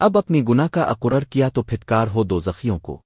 اب اپنی گناہ کا اقرر کیا تو پھٹکار ہو دو زخیوں کو۔